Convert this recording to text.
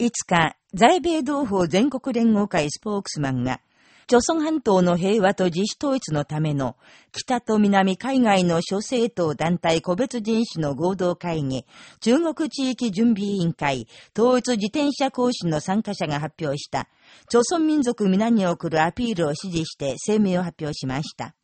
5日、在米同胞全国連合会スポークスマンが、朝鮮半島の平和と自主統一のための北と南海外の諸政党団体個別人種の合同会議、中国地域準備委員会、統一自転車講師の参加者が発表した、朝鮮民族皆に送るアピールを支持して声明を発表しました。